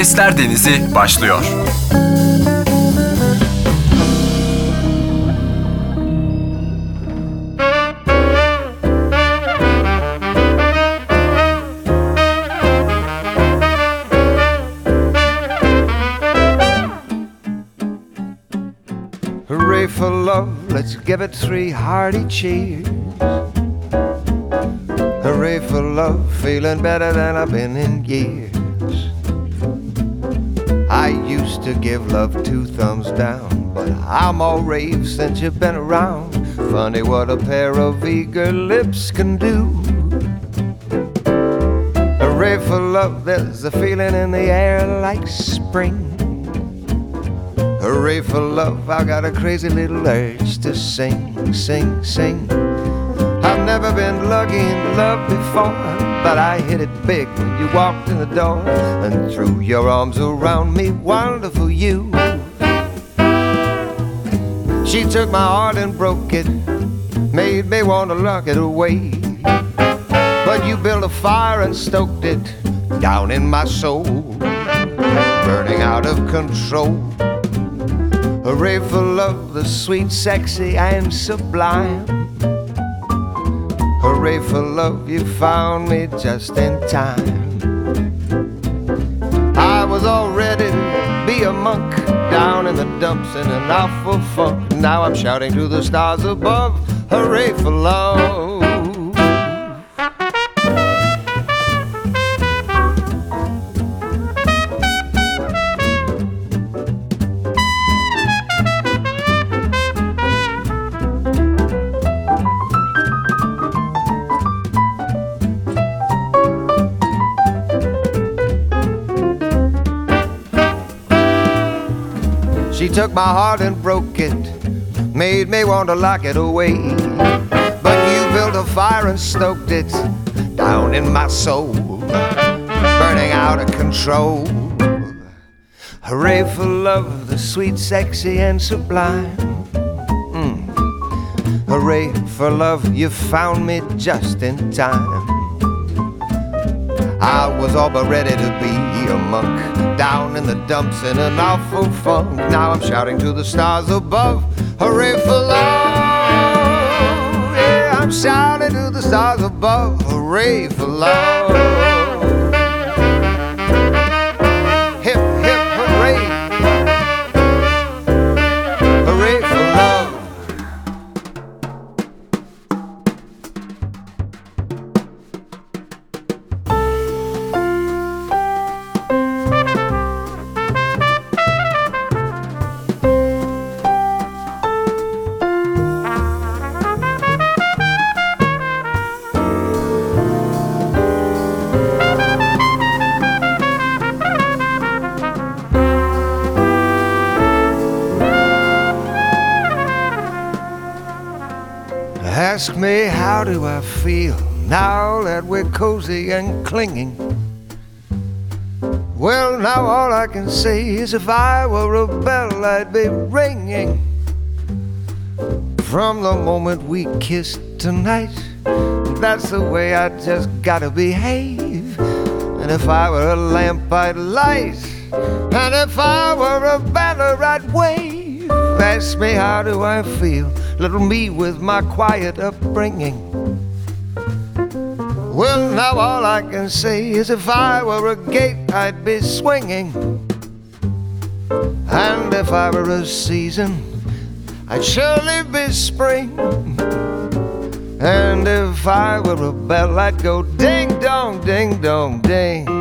Sesler Denizi başlıyor. Hooray for love, let's give it three hearty cheers. Hooray for love, feeling better than I've been in years. Used to give love two thumbs down, but I'm all rave since you've been around. Funny what a pair of eager lips can do. Hooray for love, there's a feeling in the air like spring. Hooray for love, I got a crazy little urge to sing, sing, sing. I've never been lucky in love before, but I hit it big when you walked in the door and threw your arms around me. Wonderful you. She took my heart and broke it, made me want to lock it away. But you built a fire and stoked it down in my soul, burning out of control. Hooray for love, the sweet, sexy, and sublime. Hooray for love, you found me just in time. I was all ready to be a monk down in the dumps in an awful funk. Now I'm shouting to the stars above. Hooray for love. Took my heart and broke it, made me want to lock it away. But you built a fire and stoked it down in my soul, burning out of control. Hooray for love, the sweet, sexy, and sublime. Mm. Hooray for love, you found me just in time. I was all but ready to be a monk down in the dumps in an awful funk. Now I'm shouting to the stars above, hooray for love. Yeah, I'm shouting to the stars above, hooray for love. That we're cozy and clinging. Well, now all I can say is if I were a bell, I'd be ringing. From the moment we kissed tonight, that's the way I just gotta behave. And if I were a lamp, I'd light. And if I were a banner, I'd wave. Ask me how do I feel, little me with my quiet upbringing. Well, now all I can say is if I were a gate, I'd be swinging. And if I were a season, I'd surely be spring. And if I were a bell, I'd go ding dong, ding dong, ding.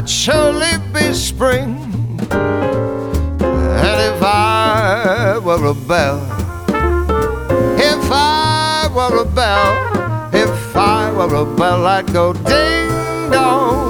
I'd surely be spring. And if I were a bell, if I were a bell, if I were a bell, I'd go ding dong,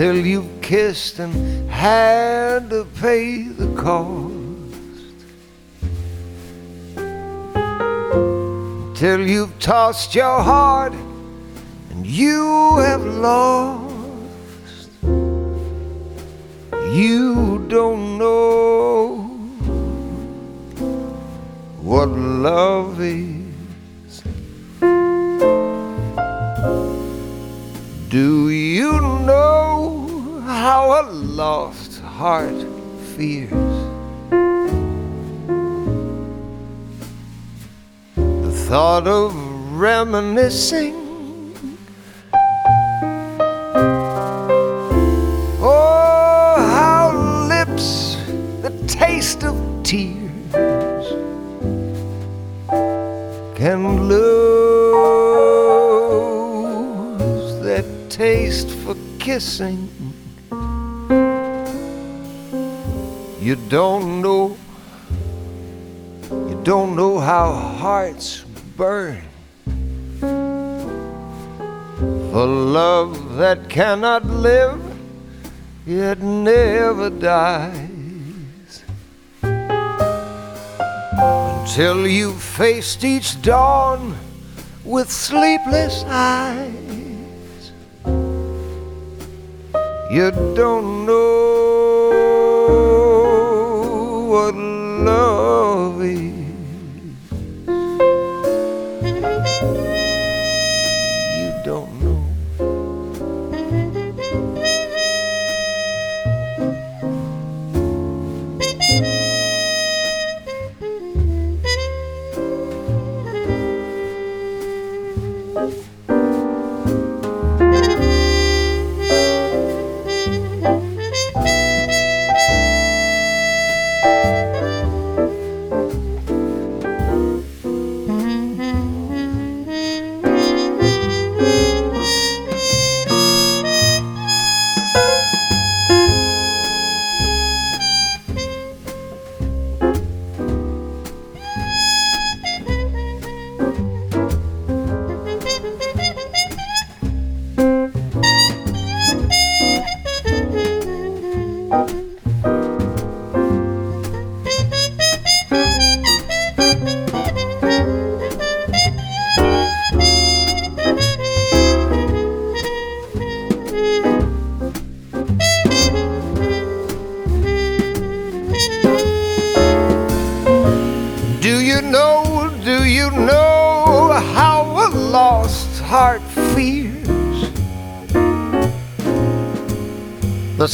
until you've kissed and had to pay the cost. Until you've tossed your heart and you have lost. You don't know what love is. Do you know how a lost heart fears? The thought of reminiscing. Oh, how lips, the taste of tears can lose that taste for kissing. You don't know, you don't know how hearts burn for love that cannot live, yet never dies until you faced each dawn with sleepless eyes. You don't know what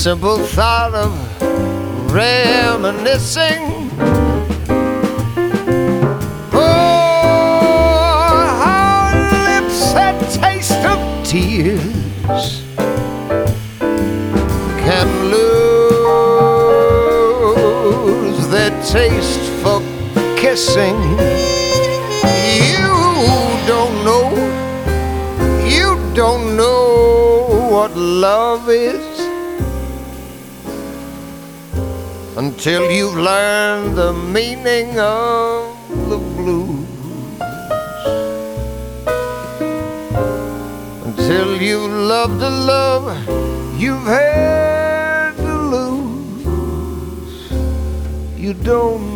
simple thought of reminiscing. Oh, how lips that taste of tears can lose taste for kissing. You don't know, you don't know what love until you've learned the meaning of the blues. Until you love the love you've had to lose. You don't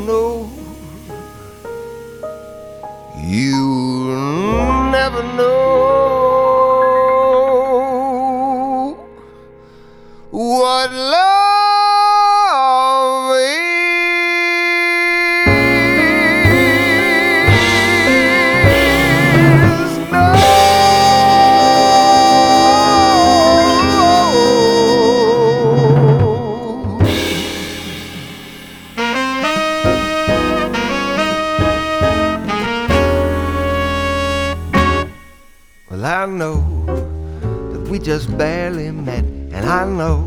just barely met, and I know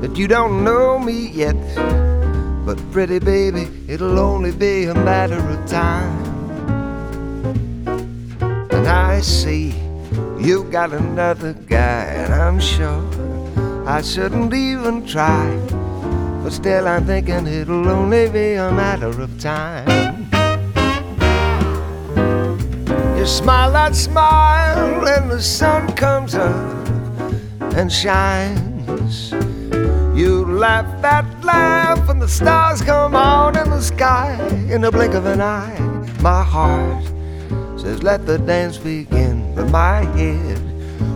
that you don't know me yet. But, pretty baby, it'll only be a matter of time. And I see you got another guy, and I'm sure I shouldn't even try. But still, I'm thinking it'll only be a matter of time. You smile that smile, and the sun comes up and shines. You laugh that laugh, and the stars come out in the sky in the blink of an eye. My heart says, Let the dance begin, but my head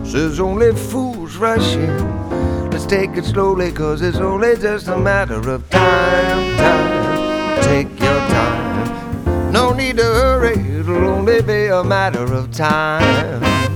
says, Only fools rush in. Let's take it slowly, cause it's only just a matter of time. Time, take your time. No need to hurry, it'll only be a matter of time.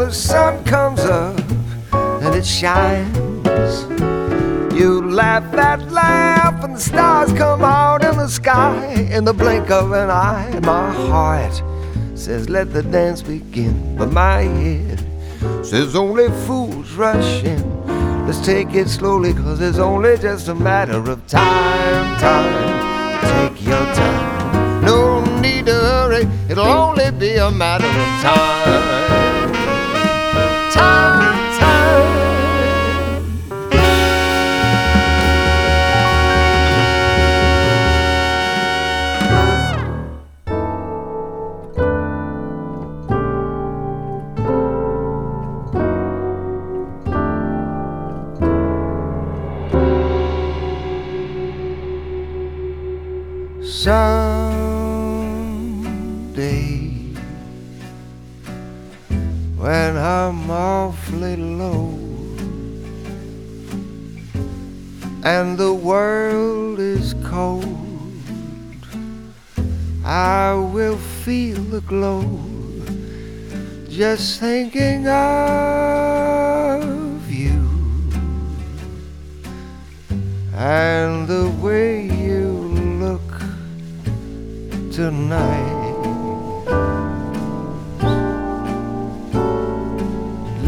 The sun comes up and it shines. You laugh that laugh, and the stars come out in the sky in the blink of an eye. My heart says, Let the dance begin, but my head says, Only fools rush in. Let's take it slowly, cause it's only just a matter of time. Time, take your time. No need to hurry, it'll only be a matter of time.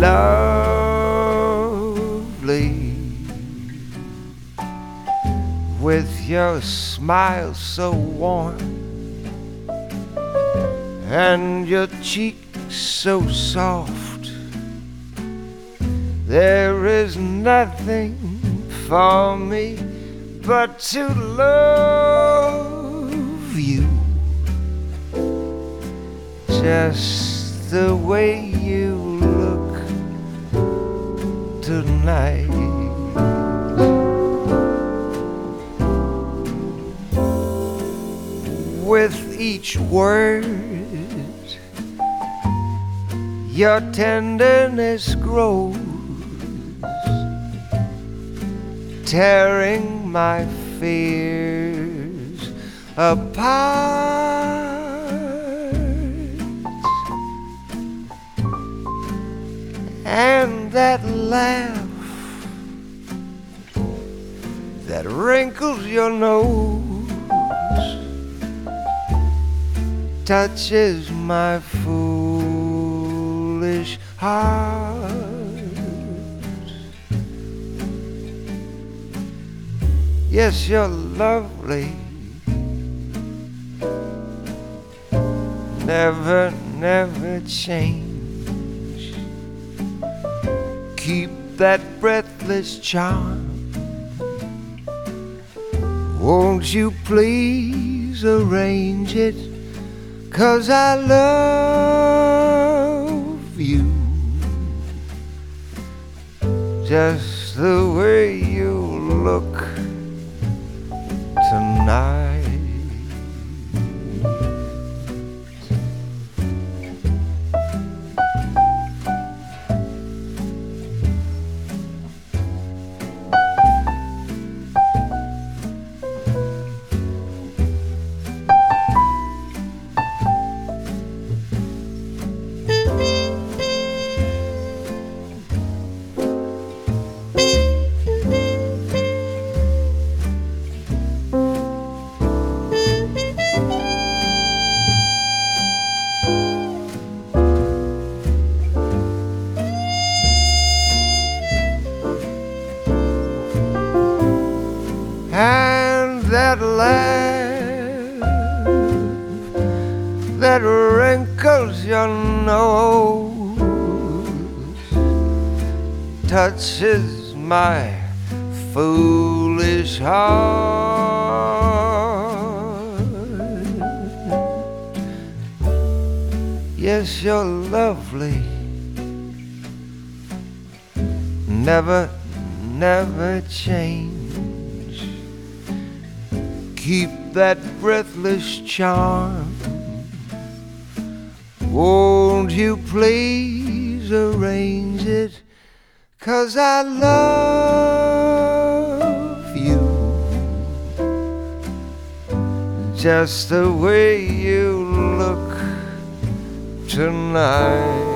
Lovely with your smile so warm and your cheek so soft. There is nothing for me but to love you. Just the way you With each word, your tenderness grows, tearing my fears apart. And that laugh that wrinkles your nose touches my foolish heart. Yes, you're lovely. Never, never change. Keep that breathless charm. Won't you please arrange it? Cause I love you just the way you look tonight. Touches my foolish heart. Yes, you're lovely. Never, never change keep that breathless charm. Just the way you look tonight.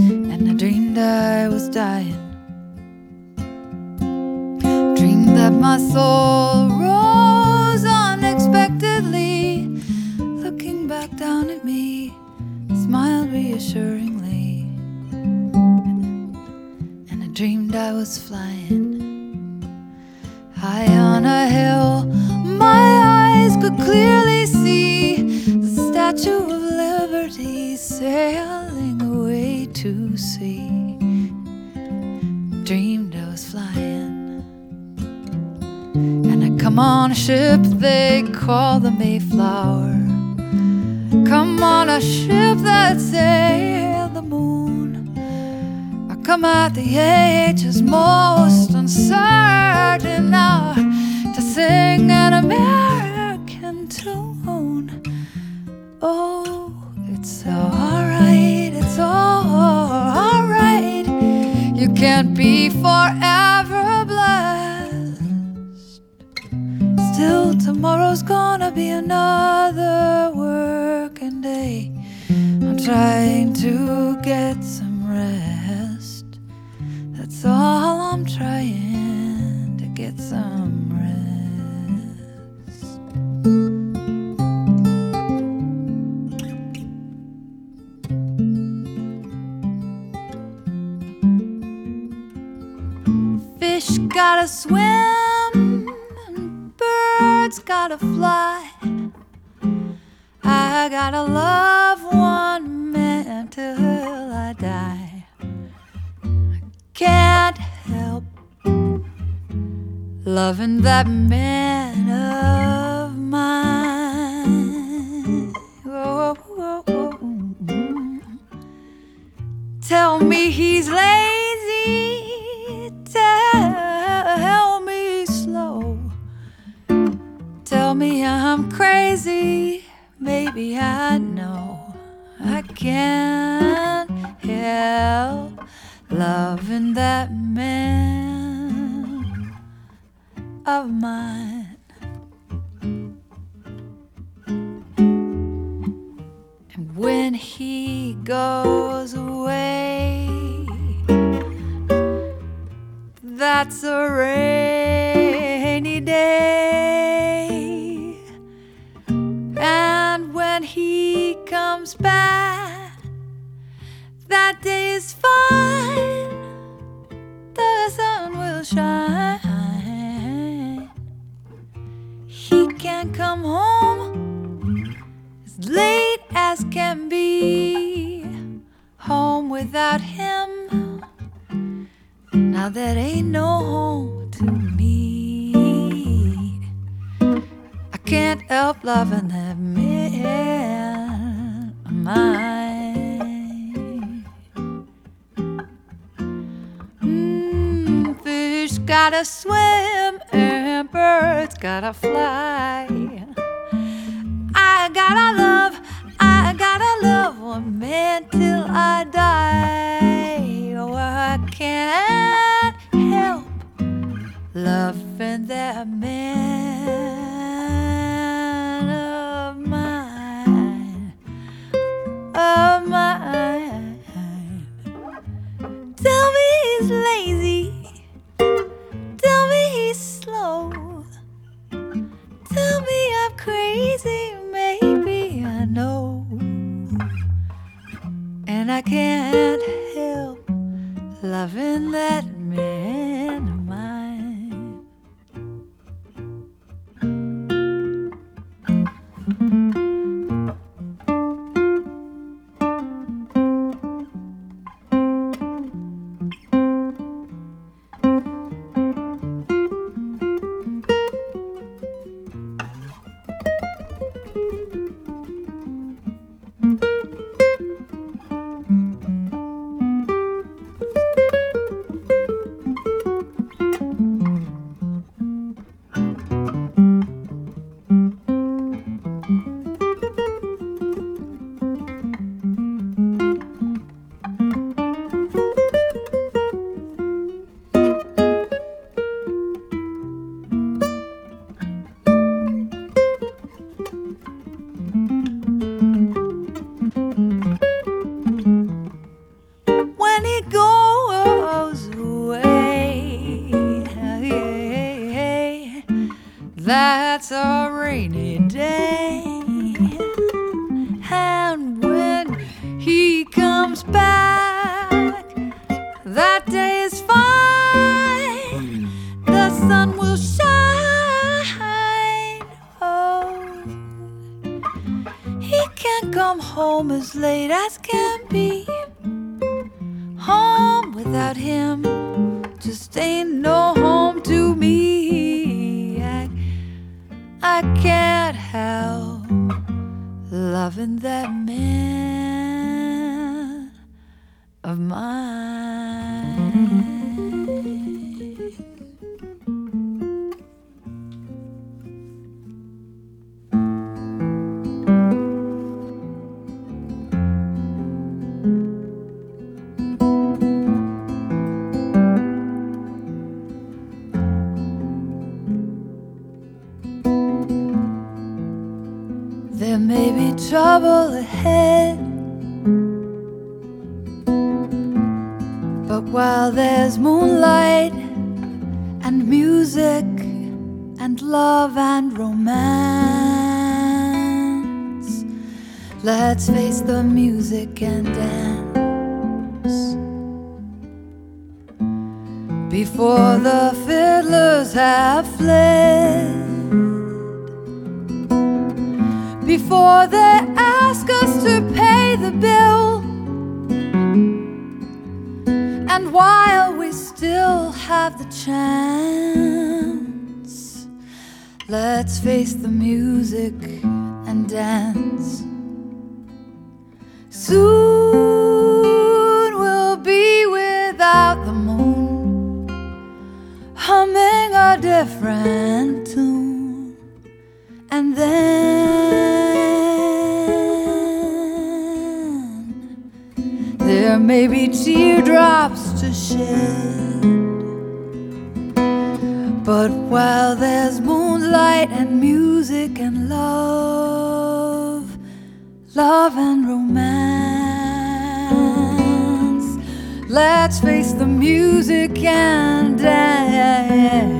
And I dreamed I was dying. Dreamed that my soul rose unexpectedly, looking back down at me, smiled reassuringly. And I dreamed I was flying high on a hill. My eyes could clearly see the Statue of Liberty away to see. Dreamed I was flying. And I come on a ship they call the Mayflower. Come on a ship that sailed the moon. I come at the age's most uncertain hour to sing an American tune. Oh, can't be forever blessed. Still, tomorrow's gonna be another working day. I'm trying to get some rest. That's all I'm trying to get some gotta swim, and birds gotta fly. I gotta love one man till I die. I can't help loving that man I know I can't help loving that man of mine. And when he goes away, that's a rainy day. That day is fine. The sun will shine. He can come home as late as can be. Home without him. Now that ain't no home to me. I can't help loving that man of mine. Mm, fish gotta swim and birds gotta fly. I gotta love, I gotta love one man till I die. Oh, I can't help loving that man of let's face the music and dance.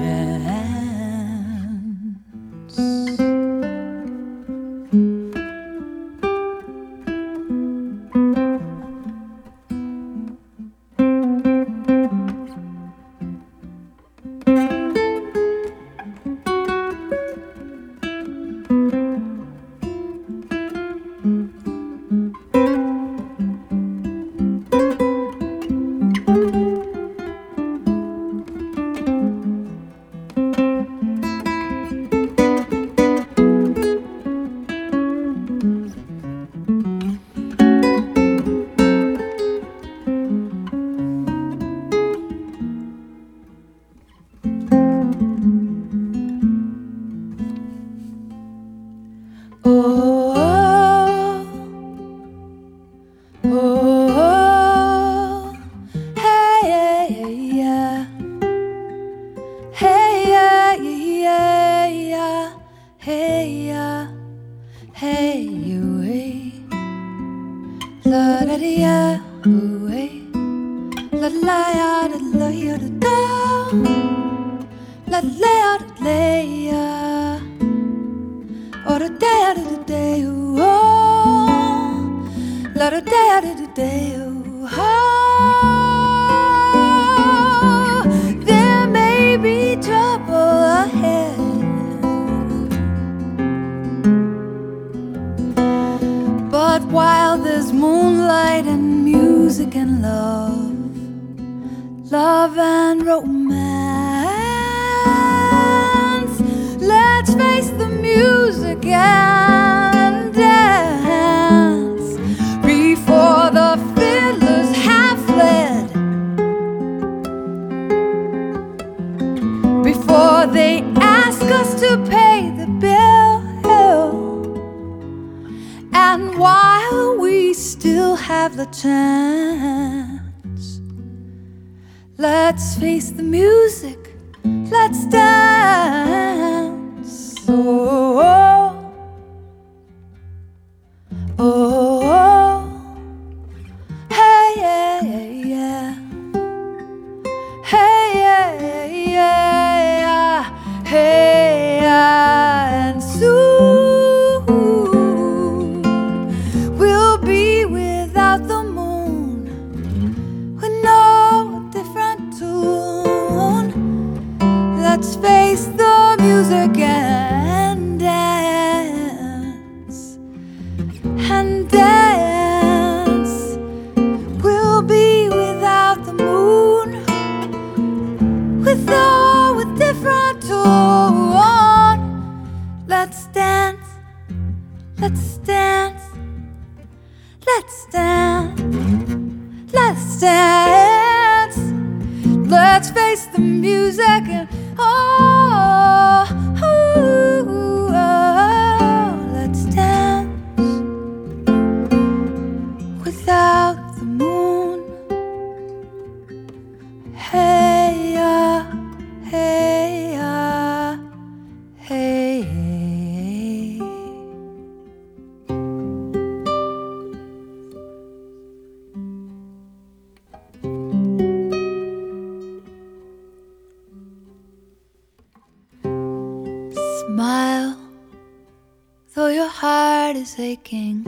Is aching.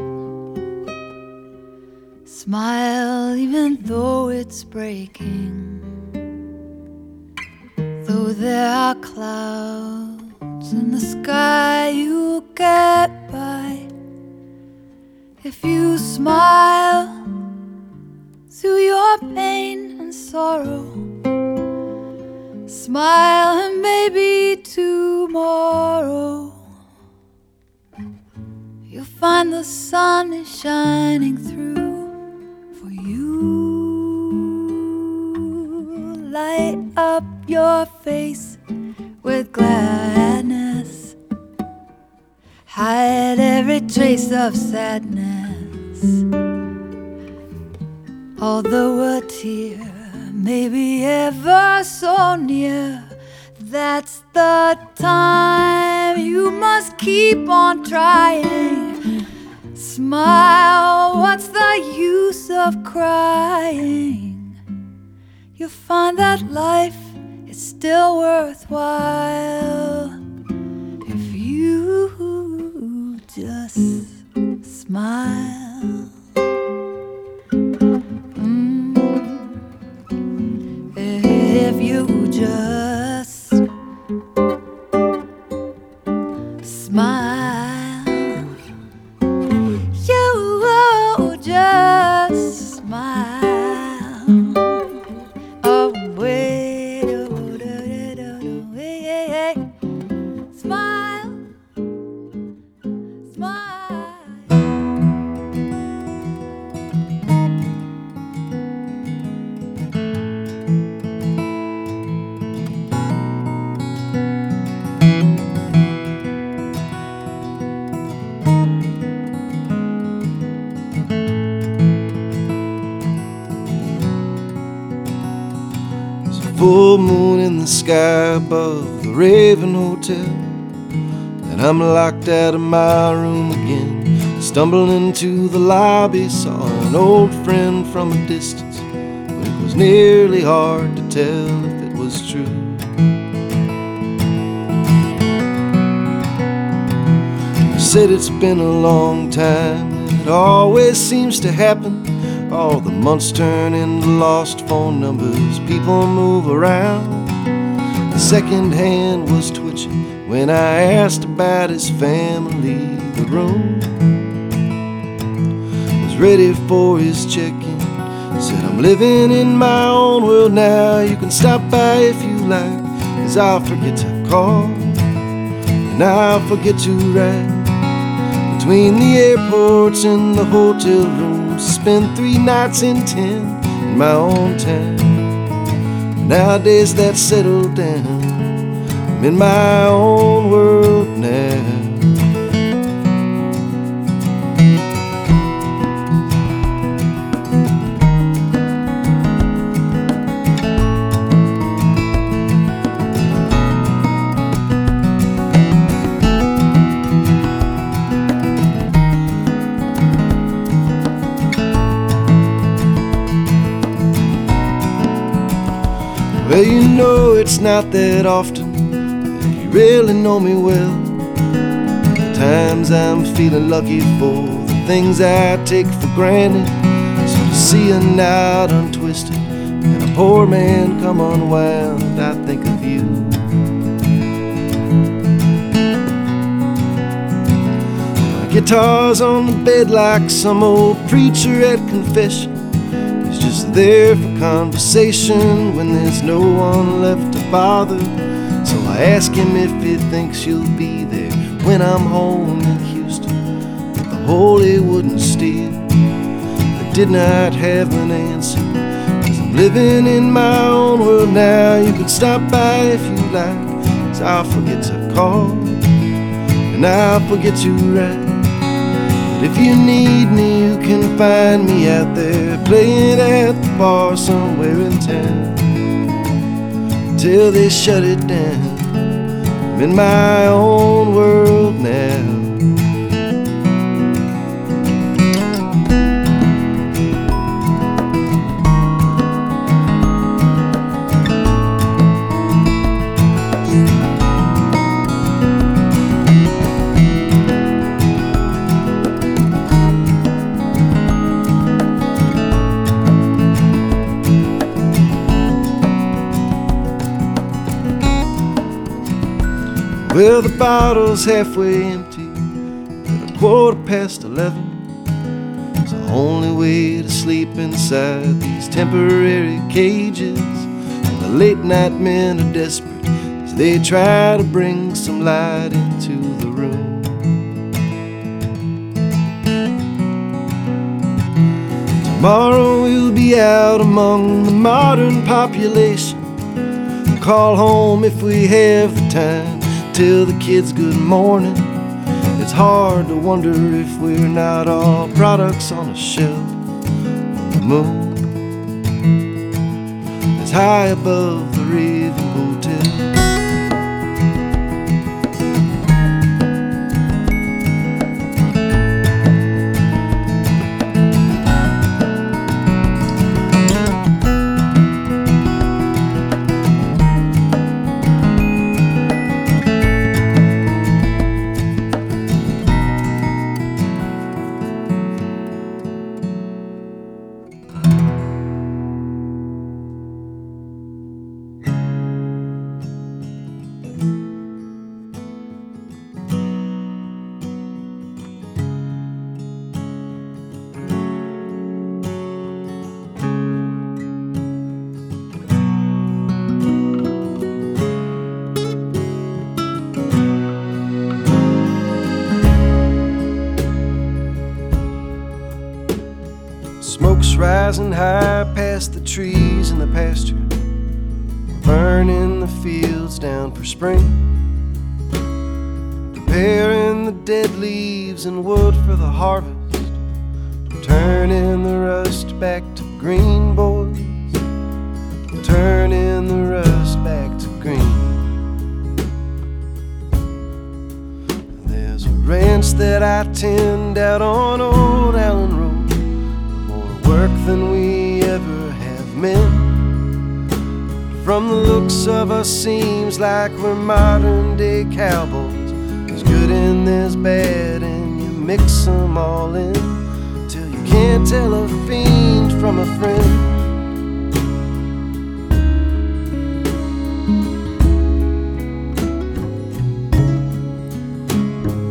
Smile, even though it's breaking. Though there are clouds in the sky, you'll get by. If you smile through your pain and sorrow. Smile the sun is shining through for you. Light up your face with gladness, hide every trace of sadness. Although a tear may be ever so near, that's the time you must keep on trying. Smile, what's the use of crying? You'll find that life is still worthwhile if you just smile. Mm. If you just sky above the Raven Hotel. And I'm locked out of my room again. Stumbling into the lobby, saw an old friend from a distance. But it was nearly hard to tell if it was true. He said it's been a long time, it always seems to happen. All the months turn into lost phone numbers, people move around. Second hand was twitching when I asked about his family. The room was ready for his check in. Said, I'm living in my own world now. You can stop by if you like, cause I'll forget to call and I'll forget to write. Between the airports and the hotel rooms, spent three nights in ten in my own town. Nowadays that's settled down. I'm in my own world now. Well, you know it's not that often really know me well. Times I'm feeling lucky for the things I take for granted. So to see a knot untwisted and a poor man come unwound, I think of you. My guitar's on the bed like some old preacher at confession. He's just there for conversation when there's no one left to bother. I ask him if he thinks you'll be there when I'm home in Houston with the holy wooden steel. I did not have an answer, cause I'm living in my own world now. You can stop by if you like, cause I'll forget to call, and I'll forget to write. But if you need me, you can find me out there playing at the bar somewhere in town till they shut it down. In my own world now. Well, the bottle's halfway empty at a quarter past eleven. It's the only way to sleep inside these temporary cages. And the late night men are desperate as they try to bring some light into the room. Tomorrow we'll be out among the modern population. Call home if we have the time tell the kids good morning. It's hard to wonder if we're not all products on a shelf on the moon. It's high above the Raven for spring. Preparing the dead leaves and wood for the harvest. Turning the rust back to green, boys. Turning the rust back to green. There's a ranch that I tend out on oh, looks of us, seems like we're modern day cowboys. There's good and there's bad, and you mix them all in till you can't tell a fiend from a friend.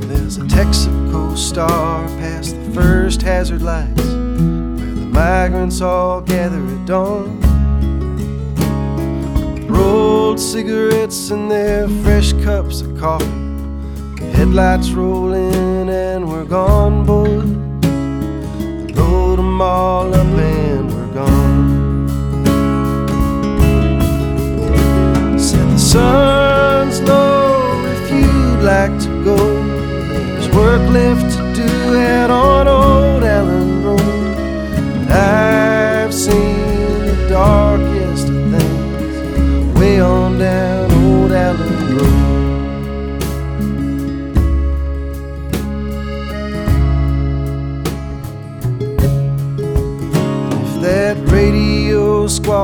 There's a Texaco star past the first hazard lights where the migrants all gather at dawn. Rolled cigarettes in their fresh cups of coffee. Headlights roll in and we're gone, boys. Load 'em all up and we're gone. Said the sun's low if you'd like to go. There's work left to do out on Old Allen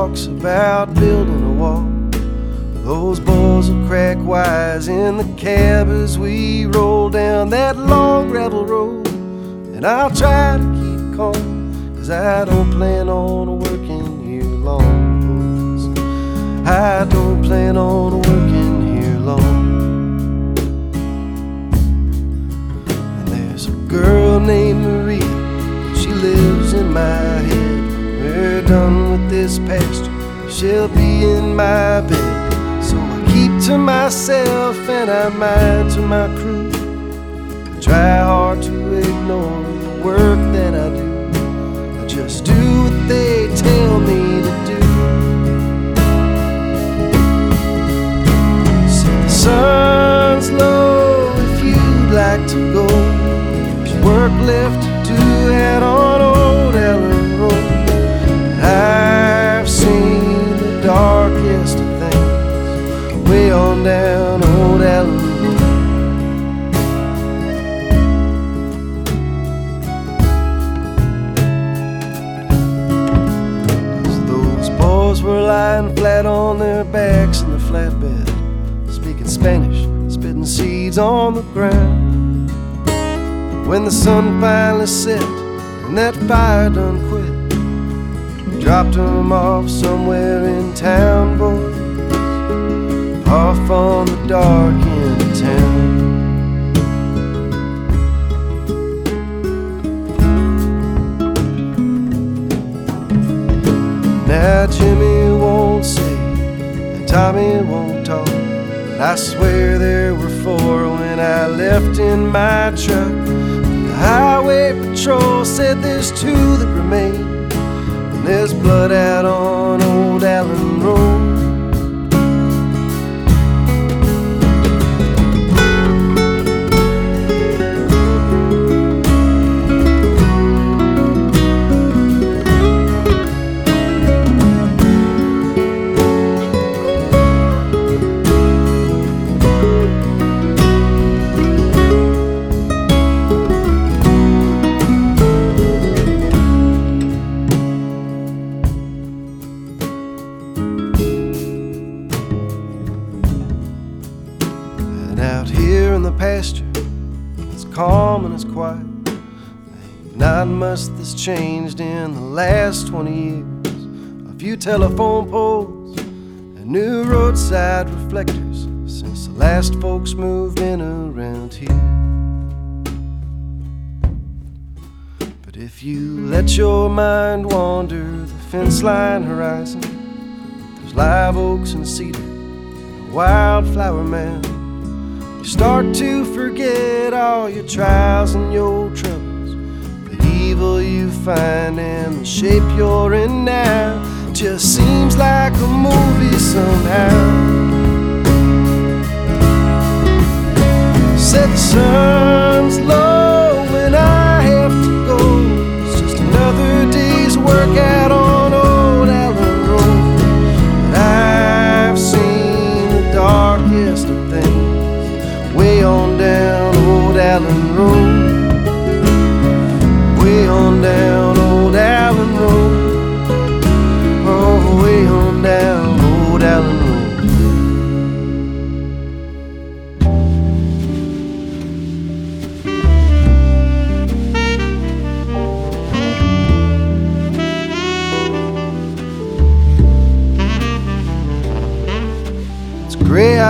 squawks about building a wall, those boys will crack wise in the cab as we roll down that long gravel road. And I'll try to keep calm, cause I don't plan on working here long. I don't plan on working here long. And there's a girl named Maria, she lives in my head done with this past, she'll be in my bed. So I keep to myself and I mind to my crew. I try hard to ignore the work that I do. I just do what they tell me to do. So the sun's low if you'd like to go. There's work left to do, head on old Allen. On the ground. When the sun finally set and that fire done quit, dropped dropped 'em off somewhere in town, boys, off on the dark end town. Now Jimmy won't say and Tommy won't talk. I swear there were four when I left in my truck. The highway patrol said there's two that remain. And there's blood out on Old Allen Road. Changed in the last 20 years. A few telephone poles and new roadside reflectors since the last folks moved in around here. But if you let your mind wander the fence line horizon, there's live oaks and cedar and a wildflower mound. You start to forget all your trials and your troubles, evil you find and the shape you're in now. Just seems like a movie somehow. Set the sun's low when I have to go. It's just another day's work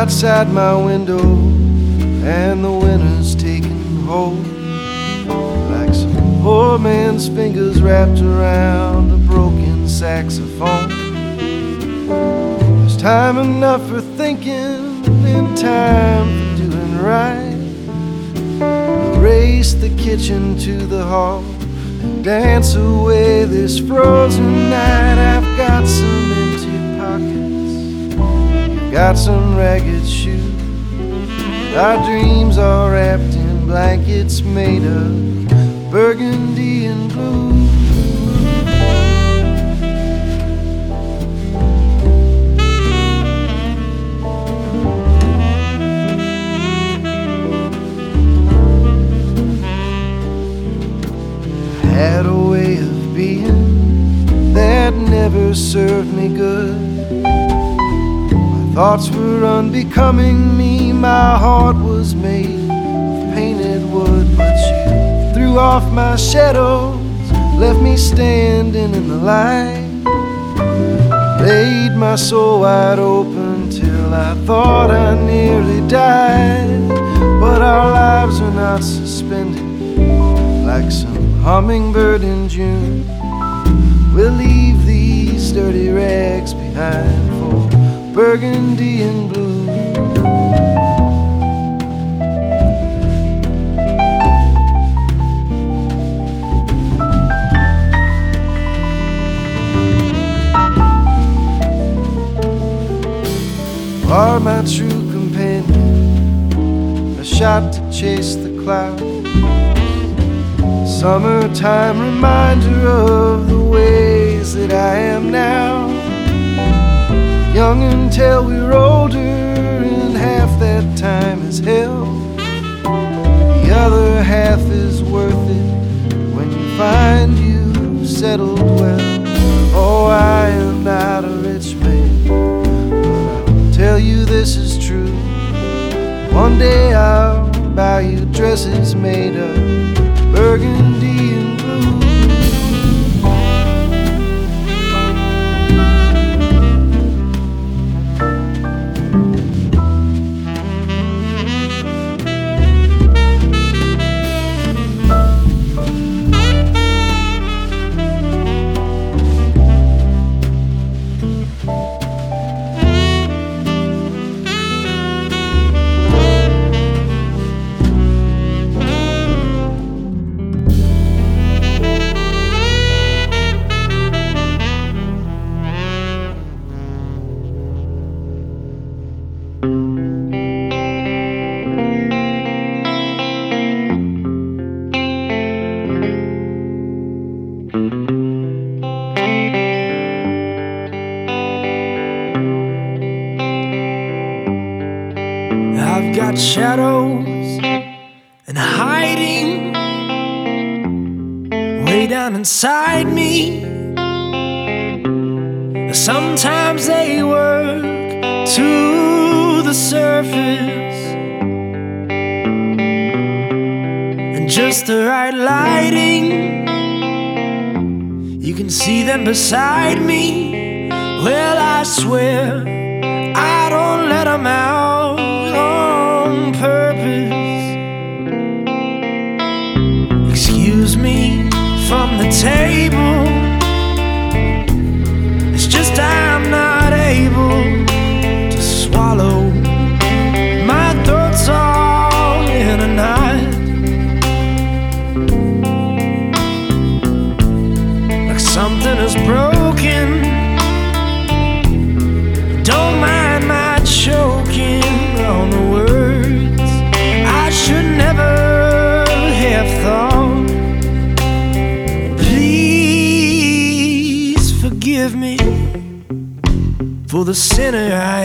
outside my window, and the winter's taking hold. Like some poor man's fingers wrapped around a broken saxophone. There's time enough for thinking and time for doing right. Race the kitchen to the hall and dance away this frozen night. I've got some got some ragged shoes. Our dreams are wrapped in blankets made of burgundy and blue. Had a way of being that never served me good. Thoughts were unbecoming me, my heart was made of painted wood. But you threw off my shadows, left me standing in the light. Laid my soul wide open till I thought I nearly died. But our lives are not suspended like some hummingbird in June. We'll leave these dirty rags behind burgundy and blue. Are my true companion, a shot to chase the clouds. Summertime reminder of the ways that I am now. Young until we're older, and half that time is hell. The other half is worth it when you find you've settled well. Oh, I am not a rich man, but I'll tell you this is true. One day I'll buy you dresses made of beside me. The sinner I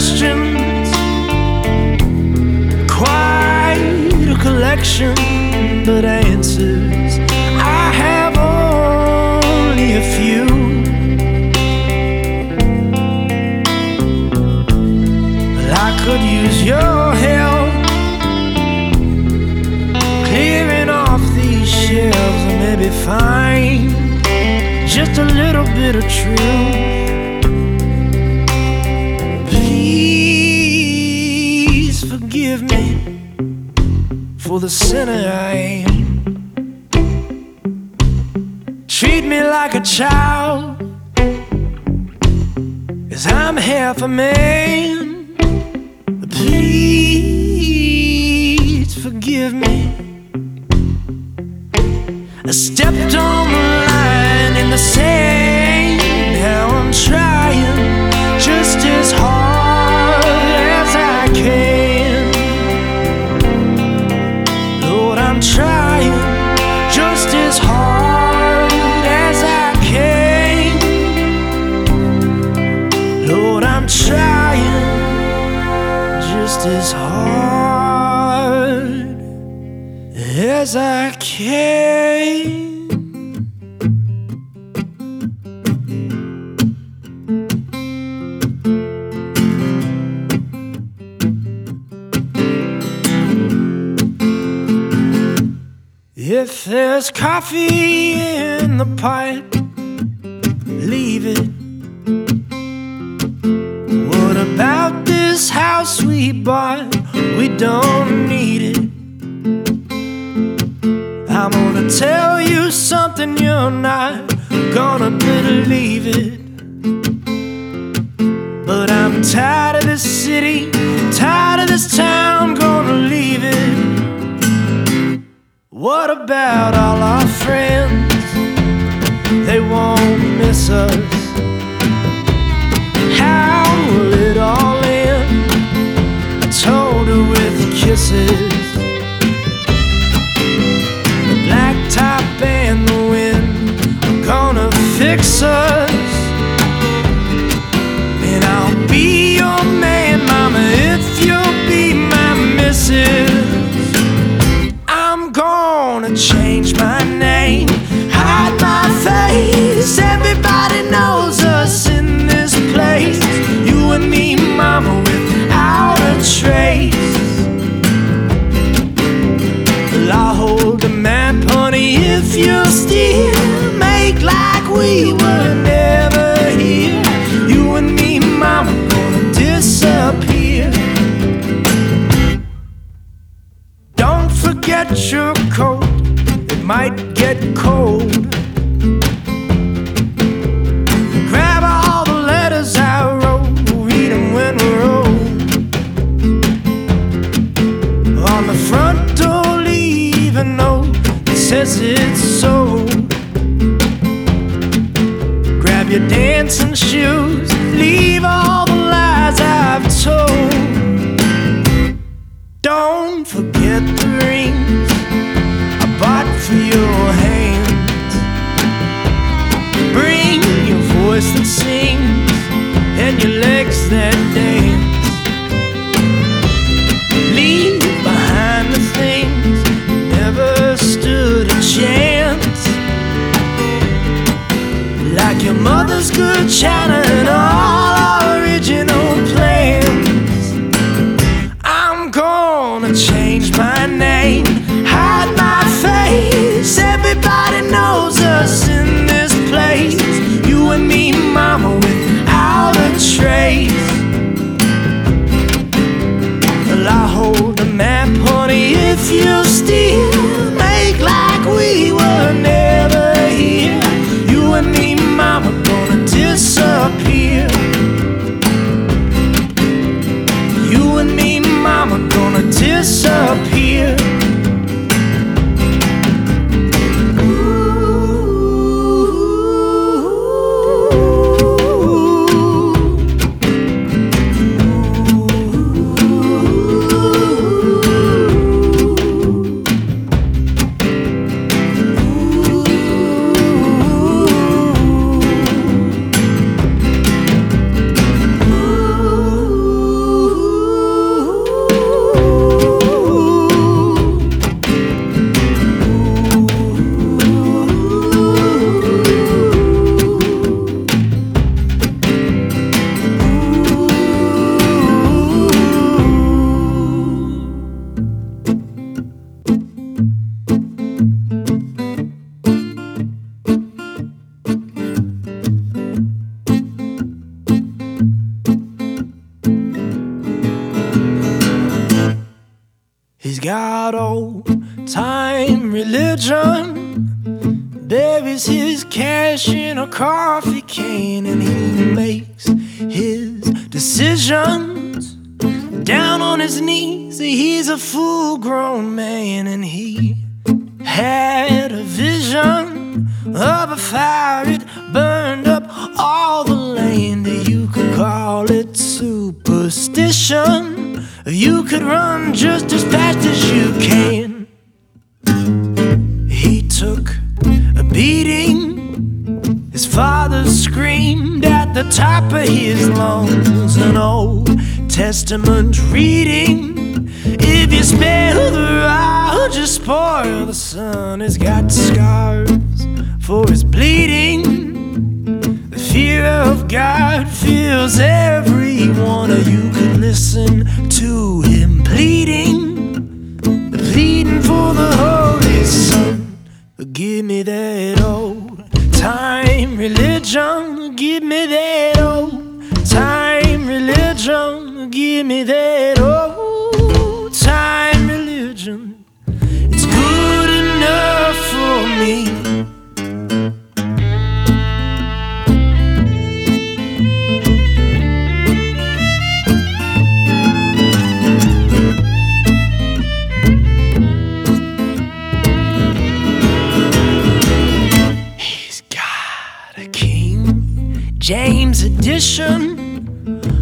questions, quite a collection, but answers I have only a few. But I could use your help clearing off these shelves and maybe find just a little bit of truth. For the sinner I am. Treat me like a child, cause I'm half a man. Please forgive me. I stepped on coffee in the pot, What about all our friends? They won't miss us. How will it all end? Told her with kisses. If you still make like we were never here. You and me, mama, gonna disappear. Don't forget your coat, it might get cold. It's so. Grab your dancing shoes, leave all the lies I've told. Don't forget the rings I bought for your hands. Bring your voice that sings and your legs that mother's Buries his cash in a coffee can and he makes his decisions down on his knees. He's a full grown man and he had a vision of a fire. It burned up all the land. You could call it superstition. You could run just as fast as you can. He took a beating. His father screamed at the top of his lungs. An old Testament reading. If you spare the rod, just spoil the son. He's got scars for his bleeding. The fear of God fills every one of you. Could listen to him pleading, pleading for the Holy. Give me that old time religion. Give me that old time religion. Give me that old time religion. It's good enough for me. James edition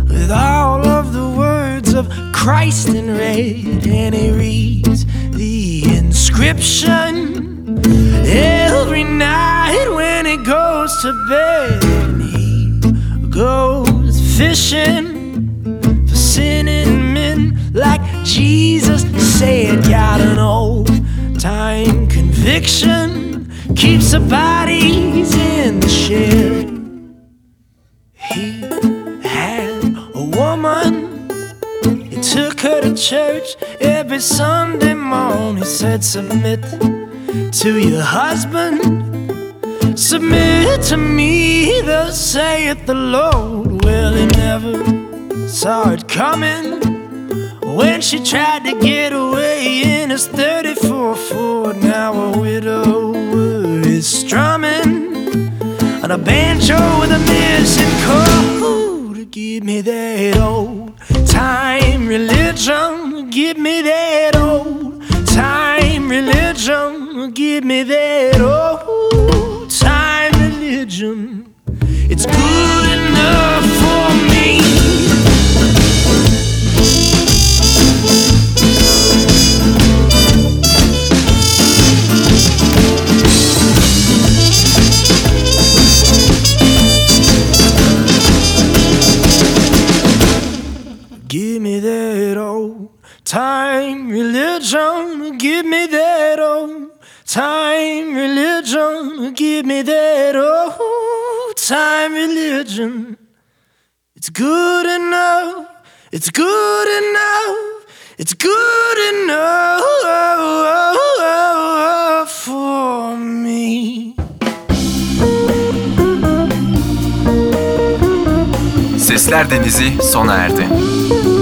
with all of the words of Christ in red, and he reads the inscription every night when he goes to bed. And he goes fishing for sinning men like Jesus said. Got an old time conviction keeps the bodies in the shed. Took her to church every Sunday morning. He said, Submit to your husband, submit to me, thus saith the Lord. Well, he never saw it coming. When she tried to get away in his 34 Ford, now a widower is strumming on a banjo with a missing chord. Give me that old time religion. Give me that old time religion. Give me that old time religion. It's good enough for me. Time religion. Give me that old time religion. Give me that old time religion. It's good enough. It's good enough. It's good enough for me. Sesler Denizi sona erdi.